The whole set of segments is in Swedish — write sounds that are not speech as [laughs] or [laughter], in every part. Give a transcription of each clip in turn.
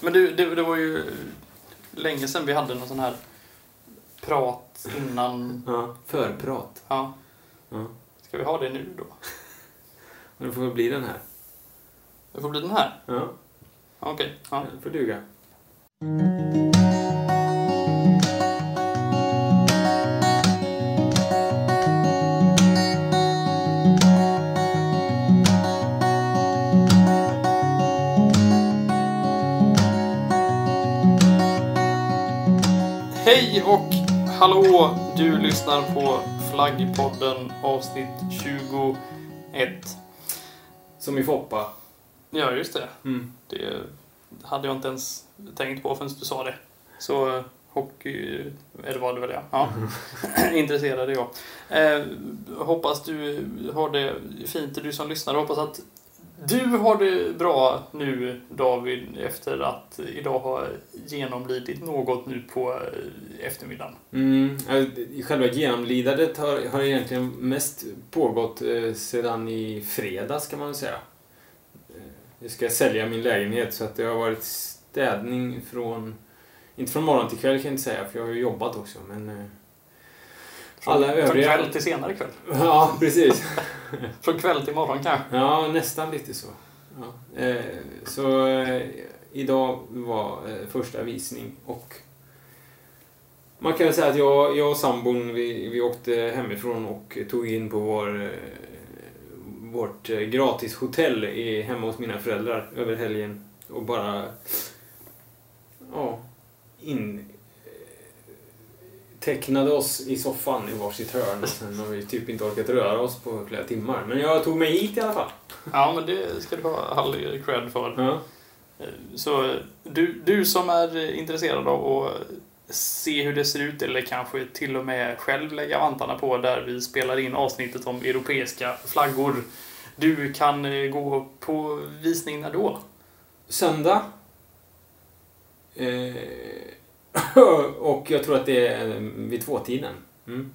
Men du, det, det var ju länge sedan vi hade någon sån här prat innan. Ja, förprat. Ja. Ja. Ska vi ha det nu då? Det får väl bli den här. Det får bli den här? Ja, Okej. Ja. den får duga. Och hallå! Du lyssnar på Flaggpodden avsnitt 21. Som i Foppa. Ja, just det. Mm. Det hade jag inte ens tänkt på förrän du sa det. Så eh, hockey, eller var det väl ja. ja. [laughs] Intresserad är jag. Eh, hoppas du har det fint, du som lyssnar. Hoppas att du har det bra nu David efter att idag ha genomlidit något nu på eh, eftermiddagen. Mm, eh, själva genomlidandet har, har egentligen mest pågått eh, sedan i fredags kan man väl säga. Jag ska sälja min lägenhet så att det har varit städning från, inte från morgon till kväll kan jag inte säga för jag har ju jobbat också men från, Alla från övriga- kväll till senare kväll. Ja, precis. [laughs] Från kväll till morgon kanske. Ja, nästan lite så. Ja. Eh, så eh, idag var eh, första visning och man kan säga att jag, jag och sambon vi, vi åkte hemifrån och tog in på vår, vårt gratishotell i, hemma hos mina föräldrar över helgen och bara ja, in, tecknade oss i soffan i varsitt hörn sen har vi typ inte orkat röra oss på flera timmar. Men jag tog mig hit i alla fall. Ja, men det ska du ha all cred för. Ja. Så du, du som är intresserad av att se hur det ser ut eller kanske till och med själv lägga vantarna på där vi spelar in avsnittet om europeiska flaggor. Du kan eh, gå på visning när då? Söndag. Eh, [clears throat] och jag tror att det är vid tvåtiden. Mm.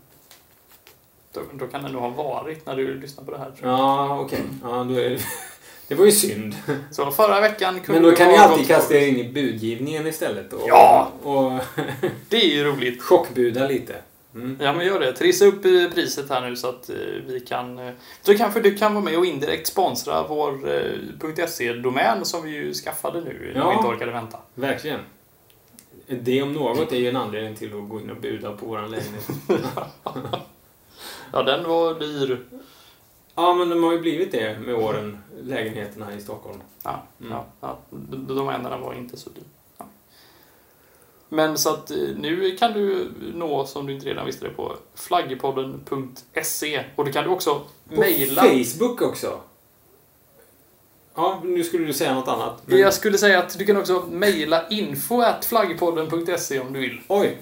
Då, då kan det nog ha varit när du lyssnar på det här. Tror jag. Ja, okej. Ja, då är det... [laughs] var ju synd. Så förra veckan kunde Men då kan ni alltid kasta er in i budgivningen istället. Och, Ja! Och [laughs] Det är ju roligt. [laughs] chockbuda lite. Mm. Ja, men gör det. Trissa upp eh, priset här nu så att eh, vi kan... eh, Så kanske du kan vara med och indirekt sponsra vår eh, .se-domän som vi ju skaffade nu när Ja. vi inte orkade vänta. Verkligen. Det om något är ju en anledning till att gå in och buda på våran lägenhet. Ja, den var dyr. Ja, men de har ju blivit det med åren, lägenheterna här i Stockholm. Ja, Mm. ja, ja. D- Domänerna var inte så dyr. Ja. Men så att eh, nu kan du nå, som du inte redan visste det, på flaggpodden.se och då kan du också På mejla. Facebook också. Ja, nu skulle du säga något annat. men- Jag skulle säga att du kan också mejla info at flaggpodden.se om du vill. Oj!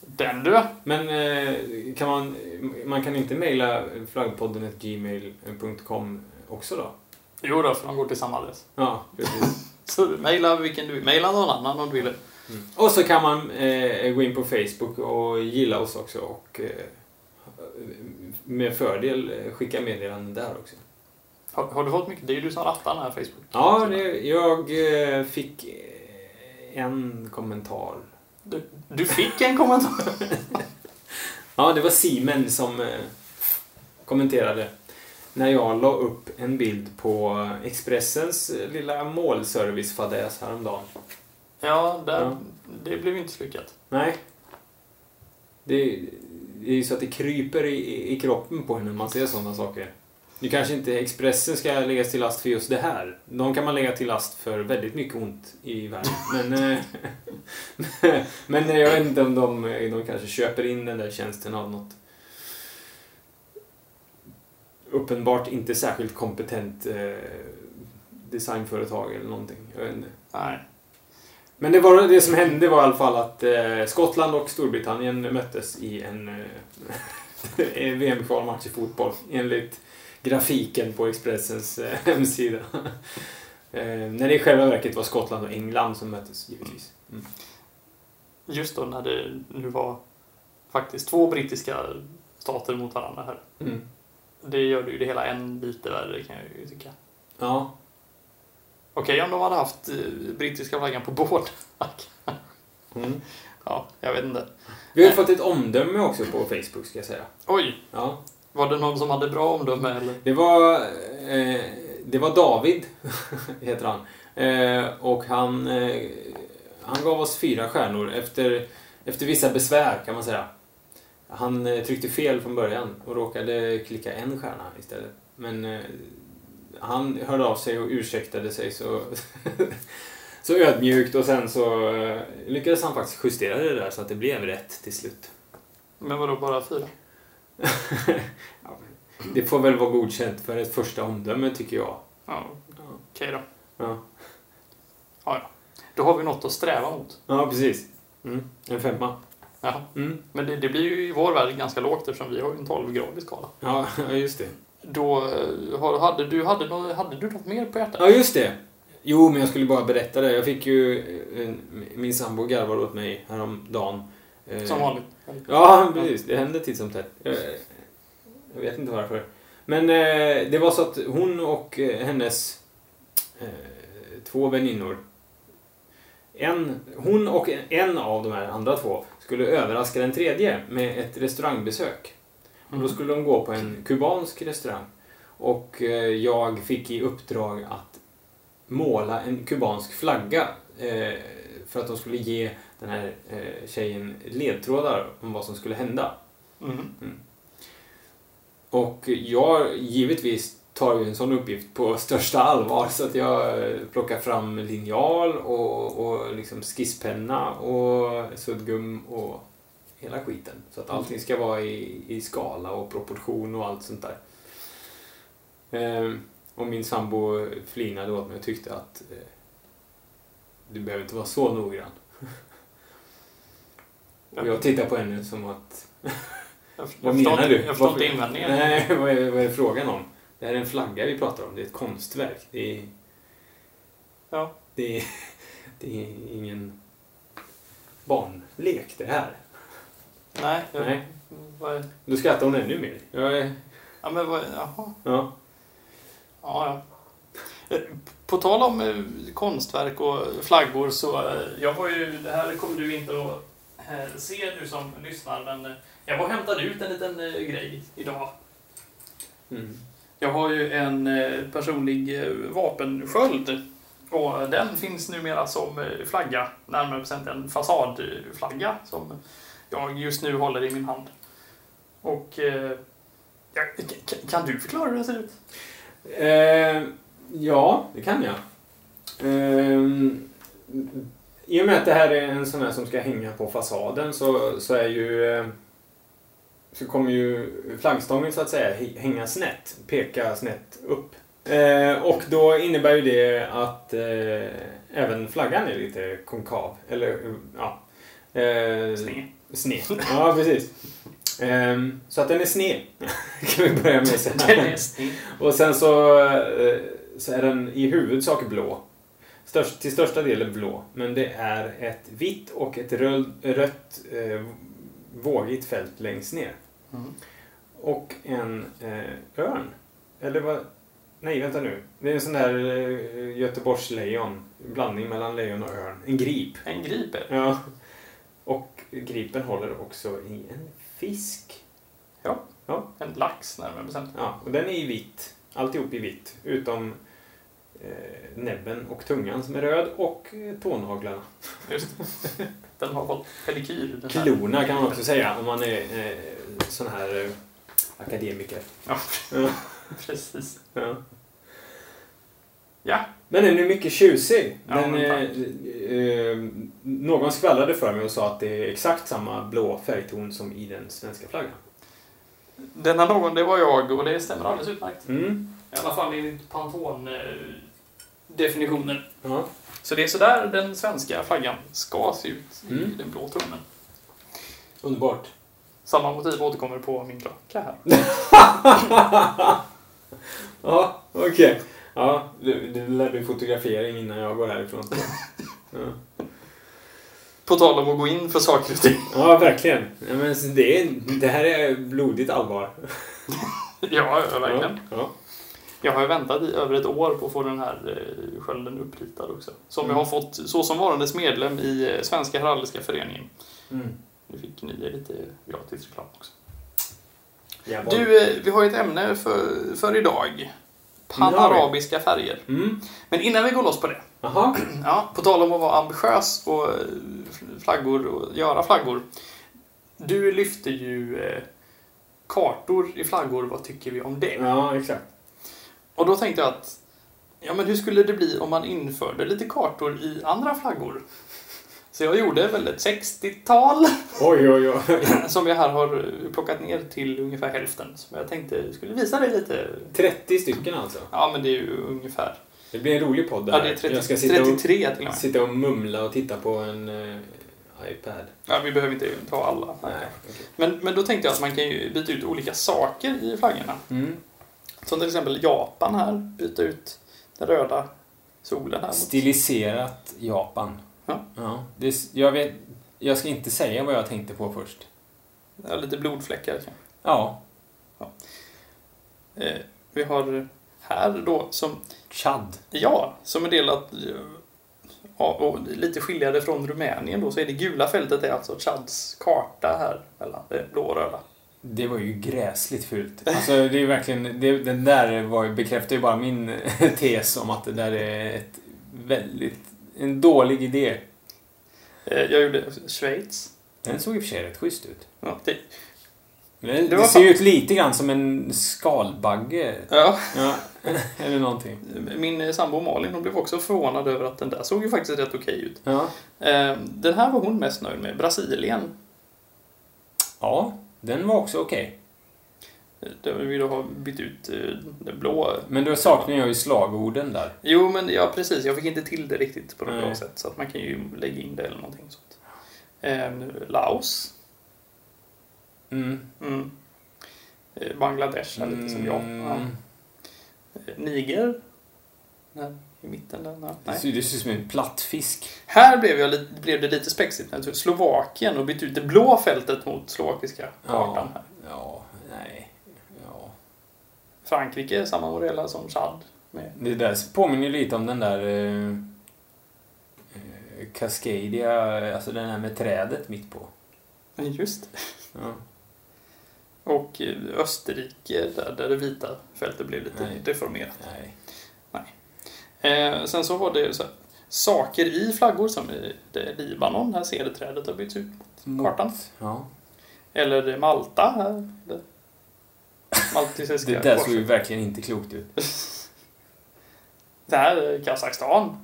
Den du! Men eh, kan man, man kan inte mejla flaggpodden.gmail.com också då? Jo då, för de går till samma adress. Ja, [laughs] precis. Så mejla vilken du vill. Mejla någon annan om du vill. Mm. Och så kan man eh, gå in på Facebook och gilla oss också och eh, med fördel skicka meddelanden där också. Har, har du fått mycket? Det är ju du som rattar den här Facebook. Ja, det, jag eh, fick eh, en kommentar. Du, du fick en kommentar. [laughs] Ja, det var Simen som eh, kommenterade när jag la upp en bild på Expressens lilla målservicefadäs häromdagen. Ja, där, Ja. det blev inte så lyckat. Nej. Det, det är ju så att det kryper i, i kroppen på en när man ser sådana saker. Nu kanske inte Expressen ska läggas till last för just det här. De kan man lägga till last för väldigt mycket ont i världen. [laughs] Men, eh, [laughs] men jag vet inte om de, de kanske köper in den där tjänsten av något uppenbart inte särskilt kompetent eh, designföretag eller någonting. Jag vet inte. Nej. Men det, var, det som hände var i alla fall att eh, Skottland och Storbritannien möttes i en eh, [laughs] VM-kvalmatch i fotboll enligt grafiken på Expressens eh, [laughs] hemsida. eh, när det i själva verket var Skottland och England som möttes givetvis. Mm. Just då när det nu var faktiskt två brittiska stater mot varandra här. Mm. Det gör ju det hela en lite värre kan jag ju tycka. Ja. Okej om de hade haft eh, brittiska flaggan på båda. [laughs] Mm. Ja, jag vet inte. Vi har ju fått ett omdöme också på Facebook, ska jag säga. Oj, Ja. Var det någon som hade bra omdöme eller? Det var, eh, det var David, [laughs] heter han. Eh, och han, eh, han gav oss fyra stjärnor efter, efter vissa besvär, kan man säga. Han eh, tryckte fel från början och råkade klicka en stjärna istället. Men eh, han hörde av sig och ursäktade sig så, [laughs] så ödmjukt och sen så eh, lyckades han faktiskt justera det där så att det blev rätt till slut. Men vadå, bara fyra? [laughs] Ja, det får väl vara godkänt för ett första omdöme tycker jag. Ja, Ja. okej då. Ja. Ja, ja. Då har vi något att sträva mot. Ja, precis. Mm. En femma. Jaha. Mm. Men det, det blir ju i vår värld ganska lågt eftersom vi har en 12-gradig skala. Ja, [laughs] ja, just det. Då eh, hade, du, hade, hade du något mer på hjärtat? Ja, just det. Jo, men jag skulle bara berätta det. Jag fick ju... eh, Min sambo garvade åt mig häromdagen. Eh, Som vanligt. Ja, precis. Det händer titt som tätt. Jag, jag vet inte varför. Men eh, det var så att hon och eh, hennes eh, två väninnor en, hon och en av de här andra två skulle överraska den tredje med ett restaurangbesök. Och då skulle de gå på en kubansk restaurang. Och eh, jag fick i uppdrag att måla en kubansk flagga eh, för att de skulle ge den här eh, tjejen ledtrådar om vad som skulle hända. Mm. Och jag givetvis tar ju en sån uppgift på största allvar så att jag eh, plockar fram linjal och, och liksom skisspenna och suddgum och hela skiten. Så att allting ska vara i, i skala och proportion och allt sånt där. Ehm, och min sambo flinade åt mig och tyckte att eh, du behöver inte vara så noggrann. [laughs] Jag tittar på henne som att [laughs] vad menar inte- du? Jag förstår inte invändningen. Nej, [laughs] vad är, vad är frågan om? Det här är en flagga vi pratar om. Det är ett konstverk. Det är, Ja. det är, det är ingen barnlek det här. Nej. jag- Nej. Vad Då skrattar hon ännu mer. Jag är, ja, men vad, jaha. ja. Ja, ja. På tal om eh, konstverk och flaggor så eh, jag var ju, det här kommer du inte att eh, se du som lyssnar men jag var och hämtade ut en liten grej idag. Mm. Jag har ju en personlig vapensköld och den finns numera som flagga, närmare bestämt en fasadflagga som jag just nu håller i min hand. Och ja, kan du förklara hur den ser ut? Eh, ja, det kan jag. Eh, I och med att det här är en sån här som ska hänga på fasaden så, så är ju eh, så kommer ju flaggstången så att säga hä- hänga snett, peka snett upp. Eh, och då innebär ju det att eh, även flaggan är lite konkav. Eller eh, ja. Eh, Sned. sned. Ja, precis. Ehm, så att den är sned. [laughs] kan vi börja med säga. Den är sned. Och sen så, eh, så är den i huvudsak blå. Störst, till största delen blå. Men det är ett vitt och ett röd, rött eh, vågigt fält längst ner. Mm. Och en eh, örn. Eller vad? Nej, vänta nu. Det är en sån där eh, Göteborgslejon. Blandning mellan lejon och örn. En grip. En griper. Ja. Och gripen håller också i en fisk. En lax närmare bestämt. Ja, och den är i vitt. Alltihop i vitt. Utom näbben och tungan som är röd och eh, tånaglarna. [laughs] Just det. Den har fått pedikyr. den. Klorna kan man också säga om man är eh, sån här eh, akademiker. Ja, [laughs] precis. Ja. Ja. Men den är mycket tjusig. Ja, Den, eh, eh, någon skvallrade för mig och sa att det är exakt samma blå färgton som i den svenska flaggan. Denna någon, det var jag och det stämmer alldeles utmärkt. Mm. I alla fall enligt Pantone-definitionen. Ja. Så det är sådär den svenska flaggan ska se ut i Mm. den blå tummen. Underbart. Samma motiv återkommer på min klocka här. [laughs] Ja, okej. Ja, du, du lär bli fotografering innan jag går härifrån. [laughs] Ja, På tal om att gå in för saker och ting. ja verkligen. Ja, men det, är, det här är blodigt allvar. [laughs] ja, ja, verkligen. Ja, Jag har ju väntat i över ett år på att få den här eh, skölden uppritad också. Som Mm. jag har fått så som varandes medlem i eh, Svenska Heraldiska Föreningen. Mm. Nu fick ni lite gratis reklam också. Jävlar. Du, eh, vi har ju ett ämne för, för idag. Panarabiska färger. Mm. Men innan vi går loss på det. Jaha. [clears throat] Ja, på tal om att vara ambitiös och flaggor och göra flaggor. Du lyfte ju kartor i flaggor, vad tycker vi om det? Ja, exakt. Och då tänkte jag att, ja men hur skulle det bli om man införde lite kartor i andra flaggor? Så jag gjorde väl ett 60-tal Oj, oj, oj. [laughs] som jag här har plockat ner till ungefär hälften. Som jag tänkte skulle visa dig lite. 30 stycken alltså. Ja men det är ju ungefär. Det blir en rolig podd det Ja det är 30, Jag ska sitta och, 33 till och med. sitta och mumla och titta på en eh, iPad. Ja vi behöver inte ta alla. Nej, okej. Men, men då tänkte jag att man kan ju byta ut olika saker i flaggorna. Mm. Som till exempel Japan här, byta ut den röda solen här. Stiliserat Japan. Ja. ja det, är- jag, vet, jag ska inte säga vad jag tänkte på först. Ja, lite blodfläckar kanske. Ja, Eh, vi har här då som, Chad. ja, som en del att, ja, och lite skiljande från Rumänien då, så är det gula fältet är alltså Chads karta här mellan det blå och röda. Det var ju gräsligt fult. Alltså det är verkligen, det, den där var, bekräftar ju bara min [laughs] tes om att det där är ett väldigt, en dålig idé. Eh, jag gjorde Schweiz. Den såg i och för sig rätt schysst ut. Ja, det, Det, Det ser ju ut lite grann som en skalbagge. ja, Ja, [laughs] eller någonting. min sambo Malin hon blev också förvånad över att den där såg ju faktiskt rätt okej ut. Ja. Eh, den här var hon mest nöjd med, Brasilien. ja, den var också okej. Där vi då har bytt ut eh, det blå. Men då saknar jag ju slagorden där. Jo, men ja precis. Jag fick inte till det riktigt på något Nej. bra sätt. Så att man kan ju lägga in det eller någonting sånt. Eh, Laos. Mm. Mm. Eh, Bangladesh är lite som jag. Ja. Mm. Eh, Niger. Där, I mitten där. Ja, Det nej. ser, det ser ut som en plattfisk. Här blev, jag lite, blev det lite spexigt. när Slovakien och bytte ut det blå fältet mot slovakiska kartan. Här. Ja, nej. Ja. Frankrike, samma modell som Chad. Med. Det där påminner lite om den där eh, eh, Cascadia, alltså den här med trädet mitt på. Just. Ja. Och eh, Österrike, där, där det vita fältet blev lite Nej. deformerat. Nej. Eh, sen så var det så här, saker i flaggor som i Libanon, här cederträdet har bytts ut mot kartan. Ja. Eller Malta här. Det maltesiska Det där såg ju verkligen inte klokt ut. [laughs] Det här är Kazakstan.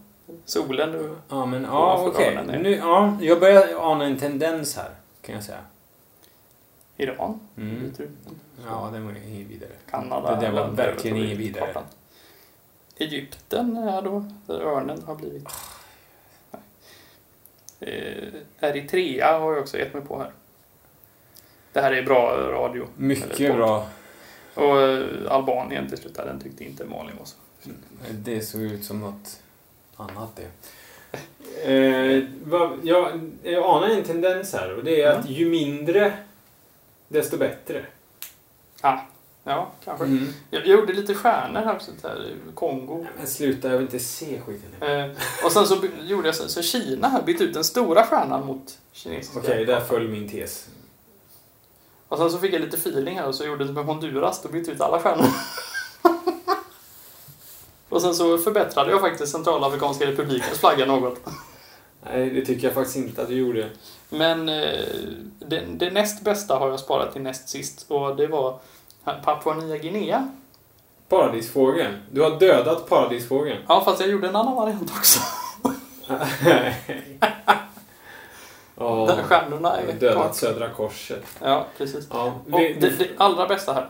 Solen nu. Ja, men Ja, okej. Nu, ja, jag börjar ana en tendens här, kan jag säga. Iran. Mm. Ja, den var ju vidare. Kanada. Det där var verkligen på inget vidare. kartan. Egypten är då, där örnen har blivit. Eh, Eritrea har jag också gett mig på här. Det här är bra radio. Mycket bra. Och eh, Albanien till slut, där, den tyckte inte Malin var så. Det såg ut som något annat det. Eh, vad, jag, jag anar en tendens här och det är att ju mindre desto bättre. Ah, ja, kanske. Mm. Jag, gjorde lite stjärnor här också, där, Kongo. Men sluta, jag vill inte se skiten. Okej, Eh, och sen så gjorde jag så, så Kina här, bytte ut den stora stjärnan mot kinesiska. där föll min tes. Och sen så fick jag lite feeling här och så gjorde jag med Honduras, då bytte ut alla stjärnor. [laughs] och sen så förbättrade jag faktiskt Centralafrikanska republikens flagga något. Nej, det tycker jag faktiskt inte att du gjorde. Men eh, det, det näst bästa har jag sparat till näst sist och det var här, Papua Nya Guinea. Paradisfågeln. Du har dödat paradisfågeln. Ja, fast jag gjorde en annan variant också. [laughs] Ja, Där stjärnorna är dödat kvar. Södra Korset. Ja, precis. Ja, vi, det, det allra bästa här.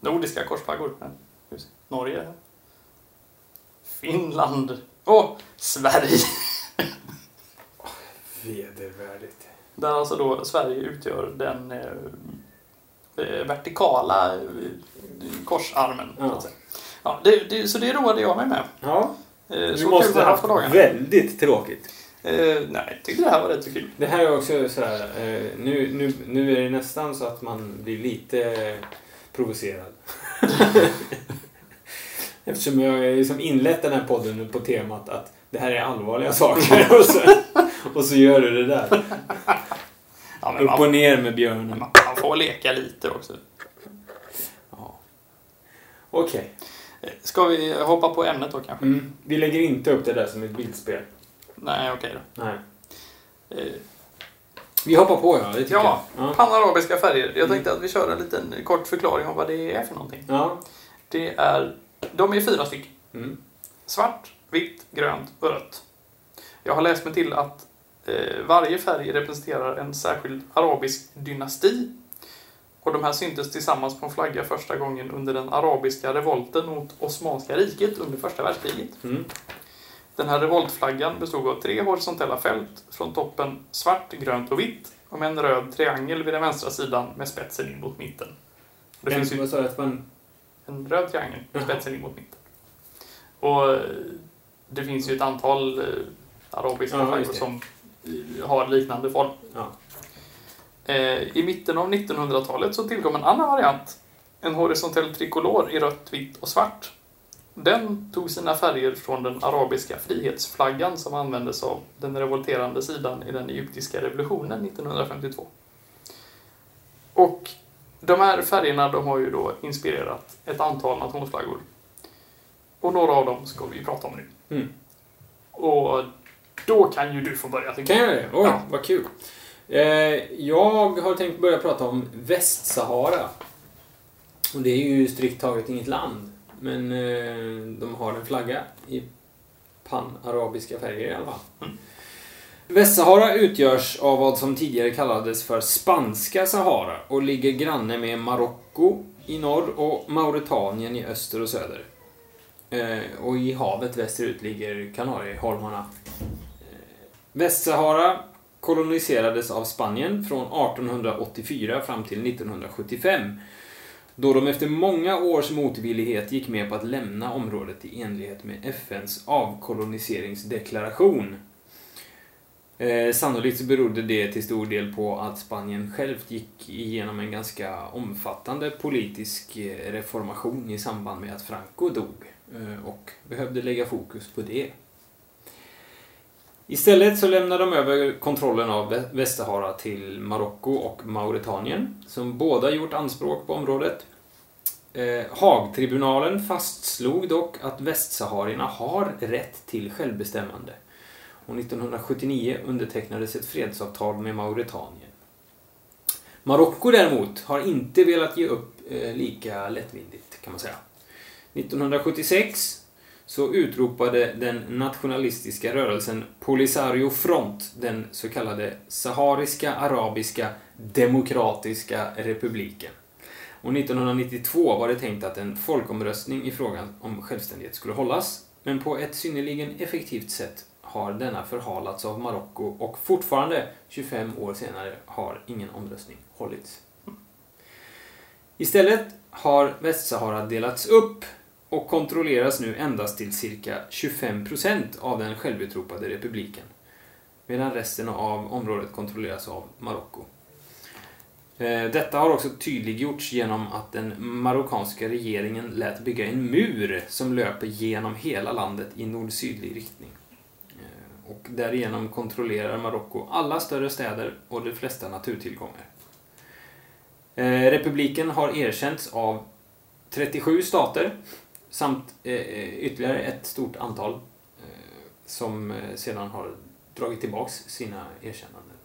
Nordiska korsflaggor. Norge. Finland. Och Sverige. Vedervärdigt. Där alltså då Sverige utgör den eh, vertikala eh, korsarmen. Ja. Ja, det, det, så det roade jag mig med. Ja, Eh, du så måste ha haft väldigt tråkigt. Eh, nej, jag tyckte det här var rätt så kul. Det här är också så här, eh, nu, nu, nu är det nästan så att man blir lite provocerad. [laughs] Eftersom jag har liksom inlett den här podden på temat att det här är allvarliga saker. och, så, och så gör du det där. Ja, Upp och ner med björnen. man får leka lite också. Ja. Okej. Eh, Ska vi hoppa på ämnet då kanske? Mm. Vi lägger inte upp det där som ett bildspel. Nej, okej då. Nej. Eh, Vi hoppar på ja, det tycker Ja, jag. Ja. Panarabiska färger. Jag Mm. tänkte att vi kör en liten kort förklaring om vad det är för någonting. ja. Det är, de är fyra stycken. Mm. Svart, vitt, grönt och rött. Jag har läst mig till att eh, varje färg representerar en särskild arabisk dynasti. Och de här syntes tillsammans på en flagga första gången under den arabiska revolten mot Osmanska riket under första världskriget. Mm. Den här revoltflaggan bestod av tre horisontella fält från toppen svart, grönt och vitt och med en röd triangel vid den vänstra sidan med spetsen in mot mitten. Det En, finns ju vad sa du en... röd triangel med spetsen in mot mitten. Och eh, det finns ju ett antal eh, arabiska Ja, flaggor som eh, har liknande form. Ja. Eh, I mitten av 1900-talet så tillkom en annan variant. En horisontell trikolor i rött, vitt och svart. Den tog sina färger från den arabiska frihetsflaggan som användes av den revolterande sidan i den egyptiska revolutionen 1952. Och de här färgerna de har ju då inspirerat ett antal nationsflaggor. Och några av dem ska vi prata om nu. Mm. Och då kan ju du få börja. Kan jag. det? Oj, Ja. vad kul. Eh, jag har tänkt börja prata om Västsahara. Och det är ju strikt taget inget land. Men eh, de har en flagga i panarabiska färger i alla fall. Mm. Västsahara utgörs av vad som tidigare kallades för Spanska Sahara och ligger granne med Marocko i norr och Mauretanien i öster och söder. Eh, och i havet västerut ligger Kanarieholmarna. Västsahara koloniserades av Spanien från 1884 fram till 1975 då de efter många års motvillighet gick med på att lämna området i enlighet med FNs avkoloniseringsdeklaration. Eh, sannolikt så berodde det till stor del på att Spanien självt gick igenom en ganska omfattande politisk eh, reformation i samband med att Franco dog eh, och behövde lägga fokus på det. Istället så lämnar de över kontrollen av Västsahara till Marocko och Mauretanien, som båda gjort anspråk på området. Eh, Haagtribunalen fastslog dock att västsaharierna har rätt till självbestämmande. Och 1979 undertecknades ett fredsavtal med Mauretanien. Marocko däremot har inte velat ge upp eh, lika lättvindigt, kan man säga. 1976 så utropade den nationalistiska rörelsen Polisario Front den så kallade Sahariska Arabiska Demokratiska Republiken. Och 1992 var det tänkt att en folkomröstning i frågan om självständighet skulle hållas, men på ett synnerligen effektivt sätt har denna förhalats av Marocko och fortfarande, 25 år senare, har ingen omröstning hållits. Istället har Västsahara delats upp och kontrolleras nu endast till cirka 25% av den självutropade republiken. Medan resten av området kontrolleras av Marocko. Eh, detta har också tydliggjorts genom att den marockanska regeringen lät bygga en mur som löper genom hela landet i nord-sydlig riktning. Eh, och därigenom kontrollerar Marocko alla större städer och de flesta naturtillgångar. Eh, republiken har erkänts av 37 stater samt eh, ytterligare ett stort antal eh, som eh, sedan har dragit tillbaks sina erkännanden.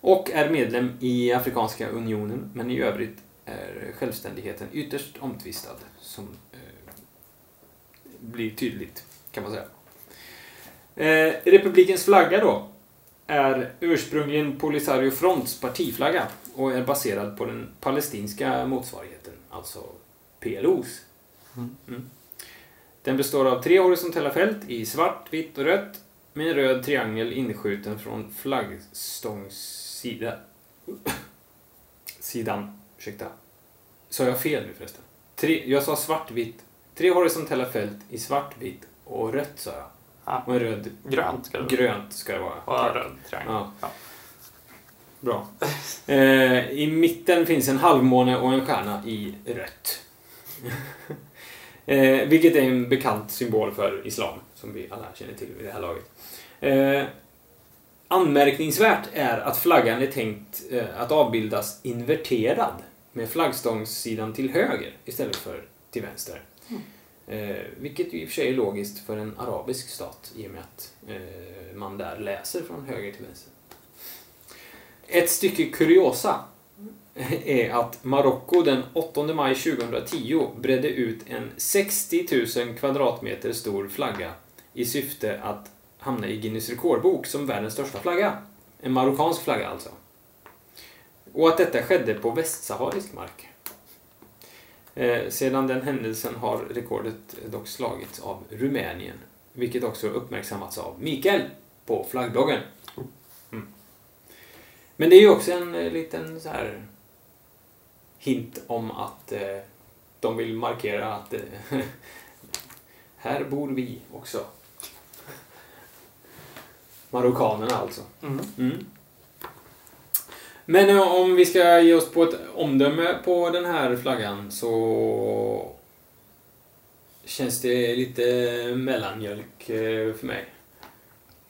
Och är medlem i Afrikanska unionen, men i övrigt är självständigheten ytterst omtvistad, som blir tydligt, kan man säga. Eh, republikens flagga då är ursprungligen Polisario Fronts partiflagga och är baserad på den palestinska motsvarigheten, alltså PLOs. Mm. Den består av tre horisontella fält i svart, vitt och rött med en röd triangel inskjuten från flaggstångssida. Sidan. Ursäkta. Sa jag fel nu förresten? Tre, jag sa svart, vitt. Tre horisontella fält i svart, vitt och rött sa jag. Ja. Och en röd, Grönt ska det vara. grönt ska det vara. Och en röd triangel. Ja. Ja. Bra. Eh, I mitten finns en halvmåne och en stjärna i rött. [laughs] eh, vilket är en bekant symbol för islam, som vi alla känner till vid det här laget. Eh, anmärkningsvärt är att flaggan är tänkt eh, att avbildas inverterad med flaggstångssidan till höger istället för till vänster. Eh, vilket i och för sig är logiskt för en arabisk stat i och med att eh, man där läser från höger till vänster. Ett stycke kuriosa [laughs] är att Marocko den 8 maj 2010 bredde ut en 60 000 kvadratmeter stor flagga i syfte att hamna i Guinness rekordbok som världens största flagga. En marockansk flagga alltså. Och att detta skedde på västsaharisk mark. Eh, sedan den händelsen har rekordet dock slagits av Rumänien, vilket också uppmärksammats av Mikael på flaggbloggen. Mm. Men det är ju också en eh, liten så här hint om att eh, de vill markera att eh, [laughs] här bor vi också. Marockanerna alltså. Mm. Mm. Men eh, om vi ska ge oss på ett omdöme på den här flaggan så känns det lite mellanmjölk eh, för mig.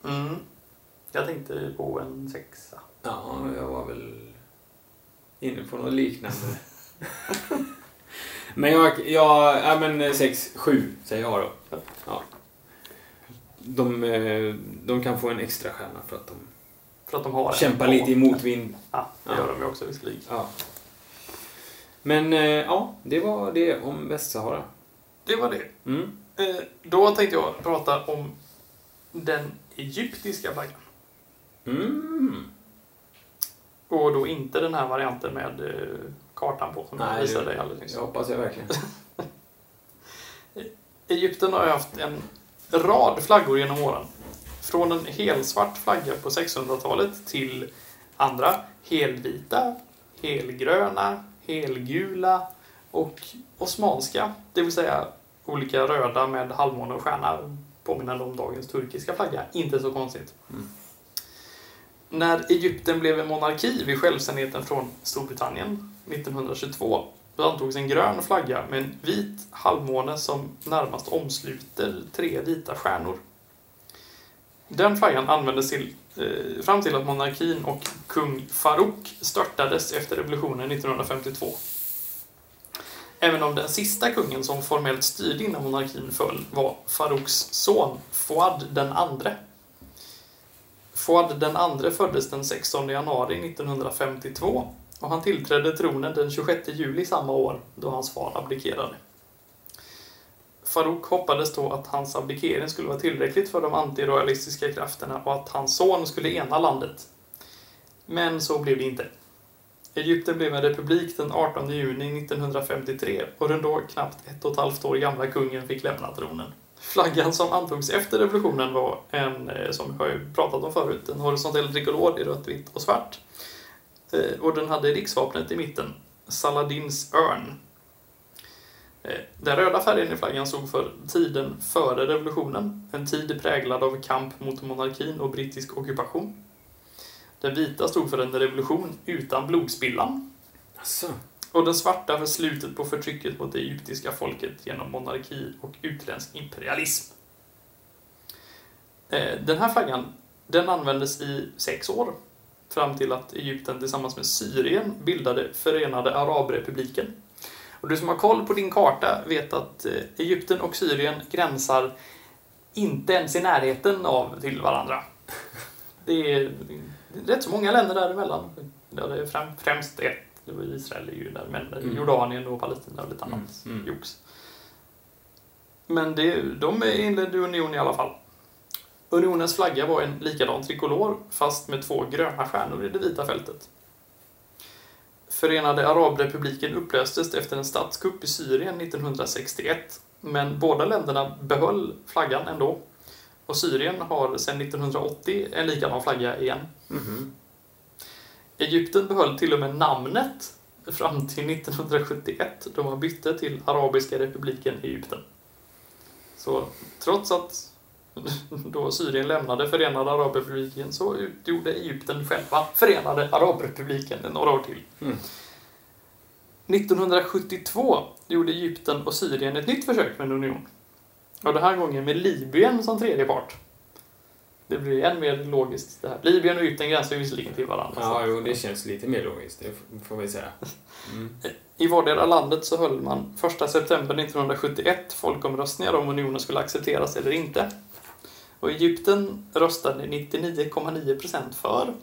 Mm. Jag tänkte på en sexa. Ja, jag var väl inne på något liknande. men jag, jag, ja men 6, 7 säger jag då. Ja. De, eh, de kan få en extra stjärna för att de För att de har en kämpar på- lite i motvind. Ja, det gör de ju också visserligen. Ja. Men eh, ja, det var det om Västsahara. Det var det. Mm. Eh, Då tänkte jag prata om den egyptiska flaggan. Mm. Och då inte den här varianten med eh, kartan på som jag Nej, visade det- dig alldeles nyss. Jag hoppas jag verkligen. [laughs] Egypten har ju haft en rad flaggor genom åren. Från en helsvart flagga på 600-talet till andra helvita, helgröna, helgula och osmanska, det vill säga olika röda med halvmåne och stjärna påminnande om dagens turkiska flagga. Inte så konstigt. Mm. När Egypten blev en monarki vid självständigheten från Storbritannien 1922 så antogs en grön flagga med en vit halvmåne som närmast omsluter tre vita stjärnor. Den flaggan användes till, eh, fram till att monarkin och kung Farouk störtades efter revolutionen 1952. Även om den sista kungen som formellt styrde innan monarkin föll var Farouks son Fouad den andre. Fouad den andre föddes den 16 januari 1952 och han tillträdde tronen den 26 juli samma år då hans far abdikerade. Farouk hoppades då att hans abdikering skulle vara tillräckligt för de antirojalistiska krafterna och att hans son skulle ena landet. Men så blev det inte. Egypten blev en republik den 18 juni 1953 och den då knappt ett och ett halvt år gamla kungen fick lämna tronen. Flaggan som antogs efter revolutionen var en, eh, som jag har pratat om förut, en horisontell trikolor i rött, vitt och svart. Eh, och den hade riksvapnet i mitten, Saladins örn. Eh, den röda färgen i flaggan stod för tiden före revolutionen, en tid präglad av kamp mot monarkin och brittisk ockupation. Den vita stod för en revolution utan blodspillan Asså och den svarta för slutet på förtrycket mot det egyptiska folket genom monarki och utländsk imperialism. Eh, den här flaggan den användes i sex år fram till att Egypten tillsammans med Syrien bildade Förenade Arabrepubliken. Och du som har koll på din karta vet att eh, Egypten och Syrien gränsar inte ens i närheten av till varandra. Det är rätt så många länder däremellan. Ja, det är främst ett, det var Israel är ju där, men Mm. Jordanien och Palestina och lite Mm, annat mm. jox. Men det, de inledde union i alla fall. Unionens flagga var en likadan trikolor, fast med två gröna stjärnor i det vita fältet. Förenade Arabrepubliken upplöstes efter en statskupp i Syrien 1961, men båda länderna behöll flaggan ändå. Och Syrien har sedan 1980 en likadan flagga igen. Mhm. Egypten behöll till och med namnet fram till 1971 då man bytte till Arabiska republiken Egypten. Så trots att [laughs] då Syrien lämnade Förenade Arabrepubliken så utgjorde Egypten själva Förenade Arabrepubliken några år till. Mm. 1972 gjorde Egypten och Syrien ett nytt försök med en union. Och den här gången med Libyen som tredje part. Det blir än mer logiskt det här. Libyen och Egypten gränsar ju visserligen till varandra. Ja, jo, det känns lite mer logiskt, det får vi säga. Mm. I vardera landet så höll man 1 september 1971 folkomröstningar om unionen skulle accepteras eller inte. Och Egypten röstade 99,9% för.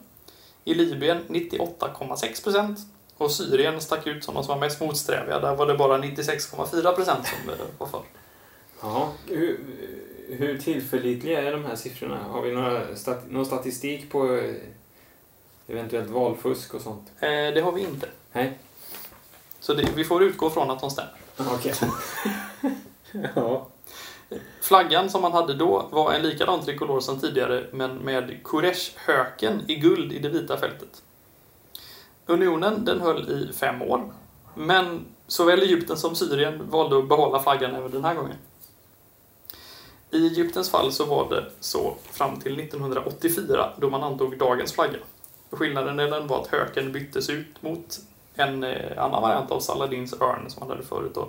I Libyen 98,6% och Syrien stack ut som de som var mest motsträviga. Där var det bara 96,4% som eh, var för. Ja, hur, tillförlitliga är de här siffrorna? Har vi några stat, någon statistik på eh, eventuellt valfusk och sånt? Eh, det har vi inte. Nej. Så det, vi får utgå från att de stämmer. [laughs] Okej. [laughs] ja. Flaggan som man hade då var en likadan trikolor som tidigare, men med Koresh-höken i guld i det vita fältet. Unionen den höll i fem år, men såväl Egypten som Syrien valde att behålla flaggan även den här gången. I Egyptens fall så var det så fram till 1984 då man antog dagens flagga. Skillnaden i den var att höken byttes ut mot en eh, annan variant av Saladins örn som man hade förut då,